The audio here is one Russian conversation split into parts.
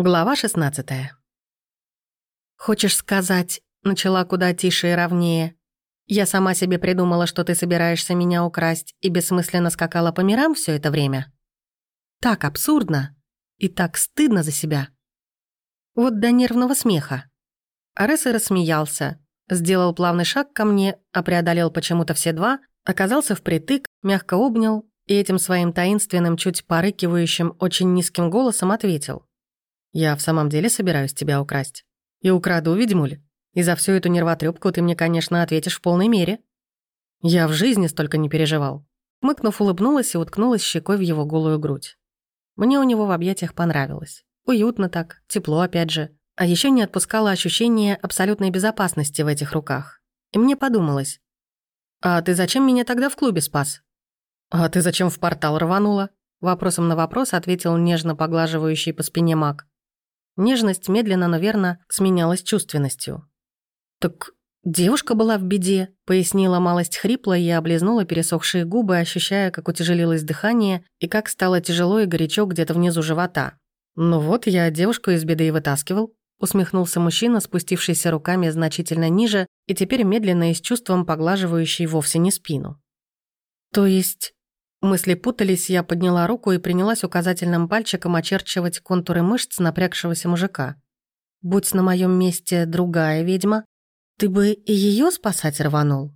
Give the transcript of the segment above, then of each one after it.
Глава 16 «Хочешь сказать...» — начала куда тише и ровнее. «Я сама себе придумала, что ты собираешься меня украсть, и бессмысленно скакала по мирам все это время? Так абсурдно и так стыдно за себя. Вот до нервного смеха». Ареса рассмеялся, сделал плавный шаг ко мне, а преодолел почему-то все два, оказался впритык, мягко обнял и этим своим таинственным, чуть порыкивающим, очень низким голосом ответил. Я в самом деле собираюсь тебя украсть. И украду, ведьмуль. И за всю эту нервотрепку ты мне, конечно, ответишь в полной мере. Я в жизни столько не переживал. Мыкнув, улыбнулась и уткнулась щекой в его голую грудь. Мне у него в объятиях понравилось. Уютно так, тепло опять же. А еще не отпускало ощущение абсолютной безопасности в этих руках. И мне подумалось. «А ты зачем меня тогда в клубе спас?» «А ты зачем в портал рванула?» Вопросом на вопрос ответил нежно поглаживающий по спине маг. Нежность медленно, но верно сменялась чувственностью. «Так девушка была в беде», — пояснила малость хрипло и облизнула пересохшие губы, ощущая, как утяжелилось дыхание и как стало тяжело и горячо где-то внизу живота. «Ну вот, я девушку из беды и вытаскивал», — усмехнулся мужчина, спустившийся руками значительно ниже и теперь медленно и с чувством поглаживающий вовсе не спину. «То есть Мысли путались, я подняла руку и принялась указательным пальчиком очерчивать контуры мышц напрягшегося мужика. «Будь на моем месте другая ведьма, ты бы и ее спасать рванул?»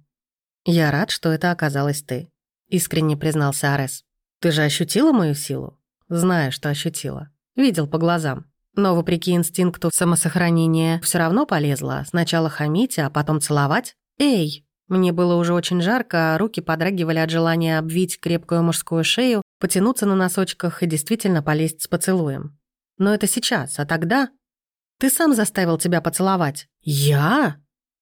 «Я рад, что это оказалась ты», — искренне признался Арес. «Ты же ощутила мою силу?» «Знаю, что ощутила. Видел по глазам. Но, вопреки инстинкту самосохранения, все равно полезла. Сначала хамить, а потом целовать. Эй, мне было уже очень жарко, а руки подрагивали от желания обвить крепкую мужскую шею, потянуться на носочках и действительно полезть с поцелуем. Но это сейчас, а тогда... Ты сам заставил тебя поцеловать. Я?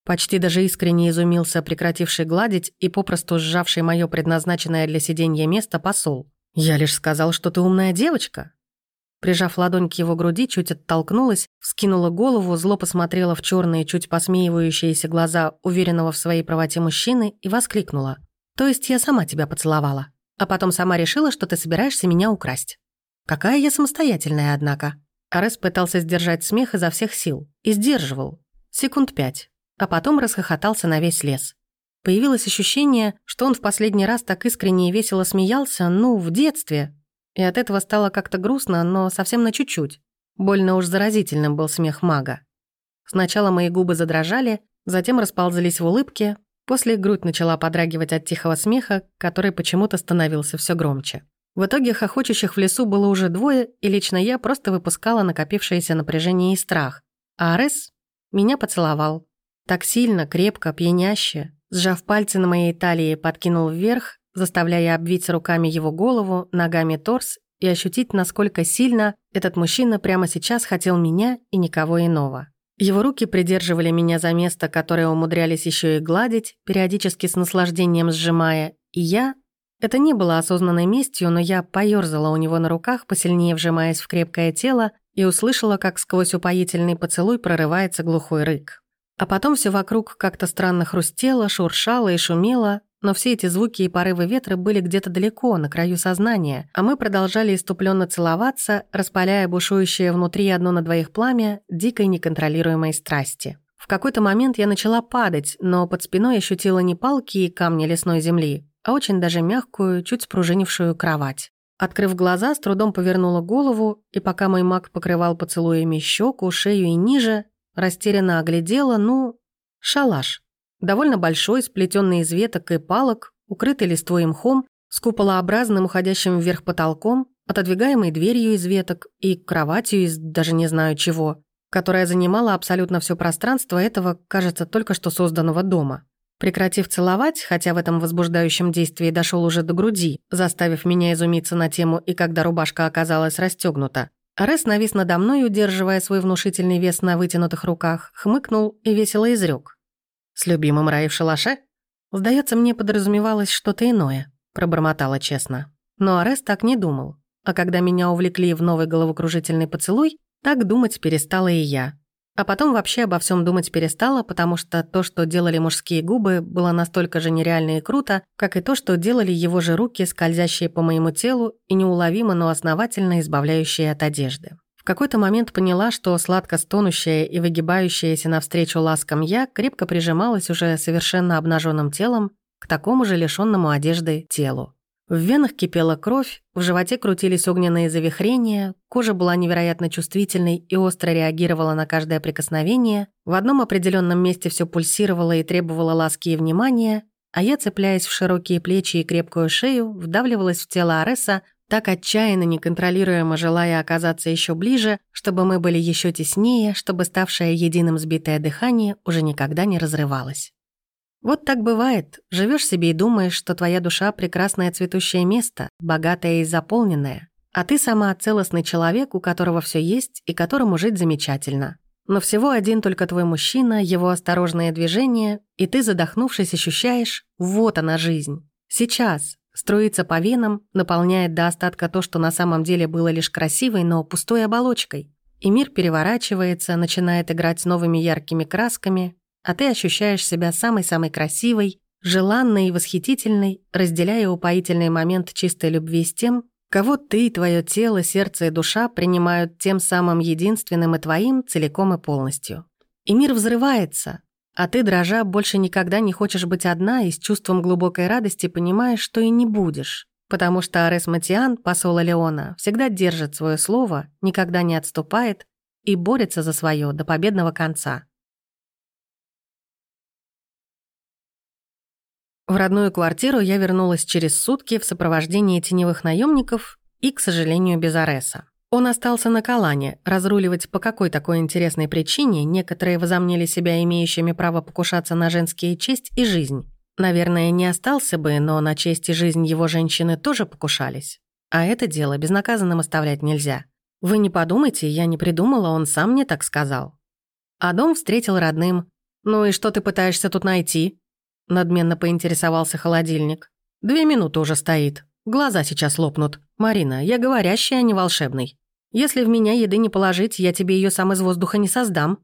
Почти даже искренне изумился прекративший гладить и попросту сжавший мое предназначенное для сиденья место посол. Я лишь сказал, что ты умная девочка. Прижав ладонь к его груди, чуть оттолкнулась, вскинула голову, зло посмотрела в черные, чуть посмеивающиеся глаза уверенного в своей правоте мужчины и воскликнула. «То есть я сама тебя поцеловала, а потом сама решила, что ты собираешься меня украсть. Какая я самостоятельная, однако». Арес пытался сдержать смех изо всех сил. И сдерживал. Секунд пять. А потом расхохотался на весь лес. Появилось ощущение, что он в последний раз так искренне и весело смеялся, ну, в детстве, и от этого стало как-то грустно, но совсем на чуть-чуть. Больно уж заразительным был смех мага. Сначала мои губы задрожали, затем расползались в улыбке, после грудь начала подрагивать от тихого смеха, который почему-то становился все громче. В итоге хохочущих в лесу было уже двое, и лично я просто выпускала накопившееся напряжение и страх. А Арес меня поцеловал. Так сильно, крепко, пьяняще. Сжав пальцы на моей талии, подкинул вверх, заставляя обвить руками его голову, ногами торс и ощутить, насколько сильно этот мужчина прямо сейчас хотел меня и никого иного. Его руки придерживали меня за место, которое умудрялись еще и гладить, периодически с наслаждением сжимая, и я... Это не было осознанной местью, но я поёрзала у него на руках, посильнее вжимаясь в крепкое тело, и услышала, как сквозь упоительный поцелуй прорывается глухой рык. А потом все вокруг как-то странно хрустело, шуршало и шумело, но все эти звуки и порывы ветра были где-то далеко, на краю сознания, а мы продолжали иступленно целоваться, распаляя бушующее внутри одно на двоих пламя дикой неконтролируемой страсти. В какой-то момент я начала падать, но под спиной ощутила не палки и камни лесной земли, а очень даже мягкую, чуть спружинившую кровать. Открыв глаза, с трудом повернула голову, и пока мой маг покрывал поцелуями щеку, шею и ниже, растерянно оглядела, ну, шалаш. Довольно большой, сплетенный из веток и палок, укрытый листвой мхом, с куполообразным уходящим вверх потолком, отодвигаемой дверью из веток и кроватью из даже не знаю чего, которая занимала абсолютно все пространство этого, кажется, только что созданного дома. Прекратив целовать, хотя в этом возбуждающем действии дошел уже до груди, заставив меня изумиться на тему и когда рубашка оказалась расстегнута, Арес навис надо мной, удерживая свой внушительный вес на вытянутых руках, хмыкнул и весело изрек. С любимым Рай в шалаше? Сдается мне, подразумевалось что-то иное, пробормотала честно. Но Арес так не думал. А когда меня увлекли в новый головокружительный поцелуй, так думать перестала и я. А потом вообще обо всем думать перестала, потому что то, что делали мужские губы, было настолько же нереально и круто, как и то, что делали его же руки, скользящие по моему телу и неуловимо, но основательно избавляющие от одежды. В какой-то момент поняла, что сладко стонущая и выгибающаяся навстречу ласкам я крепко прижималась уже совершенно обнаженным телом к такому же лишенному одежды телу. В венах кипела кровь, в животе крутились огненные завихрения, кожа была невероятно чувствительной и остро реагировала на каждое прикосновение, в одном определенном месте все пульсировало и требовало ласки и внимания, а я, цепляясь в широкие плечи и крепкую шею, вдавливалась в тело Ареса, так отчаянно, неконтролируемо желая оказаться еще ближе, чтобы мы были еще теснее, чтобы ставшее единым сбитое дыхание уже никогда не разрывалось. Вот так бывает. Живешь себе и думаешь, что твоя душа — прекрасное цветущее место, богатое и заполненное, а ты сама целостный человек, у которого все есть и которому жить замечательно. Но всего один только твой мужчина, его осторожные движения, и ты, задохнувшись, ощущаешь — вот она жизнь. Сейчас. Струится по венам, наполняет до остатка то, что на самом деле было лишь красивой, но пустой оболочкой. И мир переворачивается, начинает играть новыми яркими красками, а ты ощущаешь себя самой-самой красивой, желанной и восхитительной, разделяя упоительный момент чистой любви с тем, кого ты, твое тело, сердце и душа принимают тем самым единственным и твоим целиком и полностью. И мир взрывается, а ты, дрожа, больше никогда не хочешь быть одна и с чувством глубокой радости понимаешь, что и не будешь. Потому что Арес Матиан, посол Леона, всегда держит свое слово, никогда не отступает и борется за свое до победного конца. В родную квартиру я вернулась через сутки в сопровождении теневых наемников и, к сожалению, без Ареса. Он остался на Калане, разруливать по какой такой интересной причине некоторые возомнили себя имеющими право покушаться на женские честь и жизнь. Наверное, не остался бы, но на честь и жизнь его женщины тоже покушались. А это дело безнаказанным оставлять нельзя. Вы не подумайте, я не придумала, он сам мне так сказал. А дом встретил родным. «Ну и что ты пытаешься тут найти?» Надменно поинтересовался холодильник. «Две минуты уже стоит. Глаза сейчас лопнут. Марина, я говорящий, а не волшебный. Если в меня еды не положить, я тебе ее сам из воздуха не создам.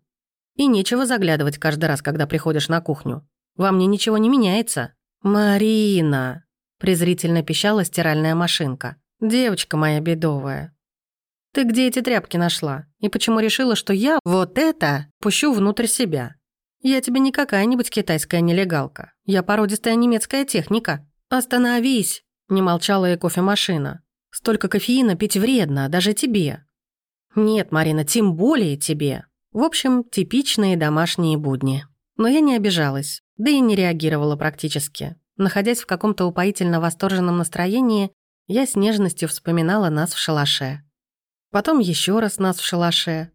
И нечего заглядывать каждый раз, когда приходишь на кухню. Во мне ничего не меняется». «Марина!» – презрительно пищала стиральная машинка. «Девочка моя бедовая, ты где эти тряпки нашла? И почему решила, что я вот это пущу внутрь себя? Я тебе не какая-нибудь китайская нелегалка. Я породистая немецкая техника. Остановись!» Не молчала и кофемашина. «Столько кофеина пить вредно, даже тебе». «Нет, Марина, тем более тебе». В общем, типичные домашние будни. Но я не обижалась, да и не реагировала практически. Находясь в каком-то упоительно восторженном настроении, я с нежностью вспоминала нас в шалаше. Потом еще раз нас в шалаше.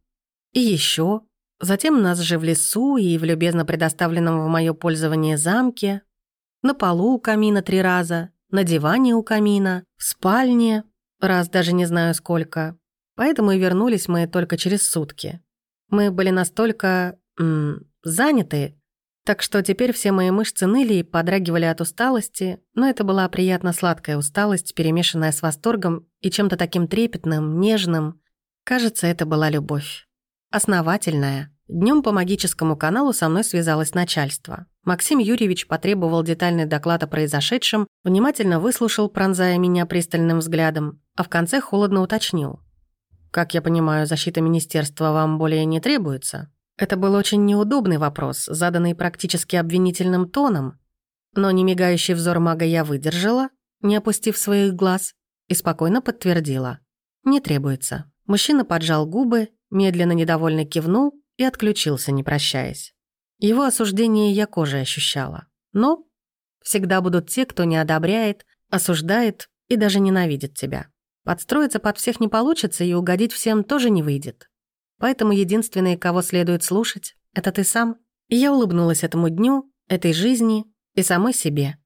И еще. Затем нас же в лесу и в любезно предоставленном в мое пользование замке, на полу у камина три раза, на диване у камина, в спальне, раз даже не знаю сколько. Поэтому и вернулись мы только через сутки. Мы были настолько... М, заняты, так что теперь все мои мышцы ныли и подрагивали от усталости, но это была приятно сладкая усталость, перемешанная с восторгом и чем-то таким трепетным, нежным. Кажется, это была любовь. Основательная. Днем по магическому каналу со мной связалось начальство. Максим Юрьевич потребовал детальный доклад о произошедшем, внимательно выслушал, пронзая меня пристальным взглядом, а в конце холодно уточнил. «Как я понимаю, защита министерства вам более не требуется?» Это был очень неудобный вопрос, заданный практически обвинительным тоном, но немигающий взор мага я выдержала, не опустив своих глаз, и спокойно подтвердила. «Не требуется». Мужчина поджал губы Медленно недовольно кивнул и отключился, не прощаясь. Его осуждение я кожей ощущала. Но всегда будут те, кто не одобряет, осуждает и даже ненавидит тебя. Подстроиться под всех не получится, и угодить всем тоже не выйдет. Поэтому единственный, кого следует слушать, это ты сам. И я улыбнулась этому дню, этой жизни и самой себе.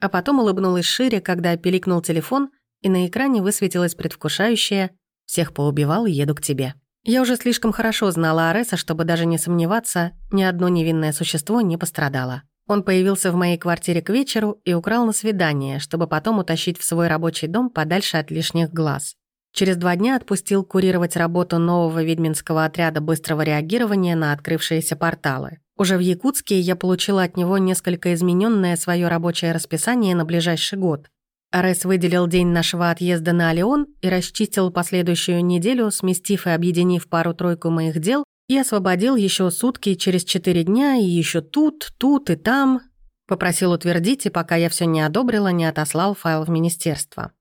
А потом улыбнулась шире, когда пиликнул телефон, и на экране высветилось предвкушающее «Всех поубивал и еду к тебе». Я уже слишком хорошо знала Ареса, чтобы даже не сомневаться, ни одно невинное существо не пострадало. Он появился в моей квартире к вечеру и украл на свидание, чтобы потом утащить в свой рабочий дом подальше от лишних глаз. Через два дня отпустил курировать работу нового ведьминского отряда быстрого реагирования на открывшиеся порталы. Уже в Якутске я получила от него несколько измененное свое рабочее расписание на ближайший год. Арес выделил день нашего отъезда на Алион и расчистил последующую неделю, сместив и объединив пару-тройку моих дел, и освободил еще сутки через четыре дня, и еще тут, тут и там. Попросил утвердить, и пока я все не одобрила, не отослал файл в министерство.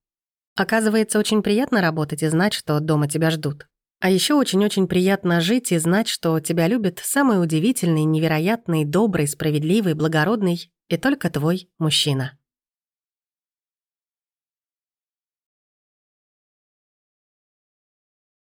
Оказывается, очень приятно работать и знать, что дома тебя ждут. А еще очень-очень приятно жить и знать, что тебя любит самый удивительный, невероятный, добрый, справедливый, благородный и только твой мужчина.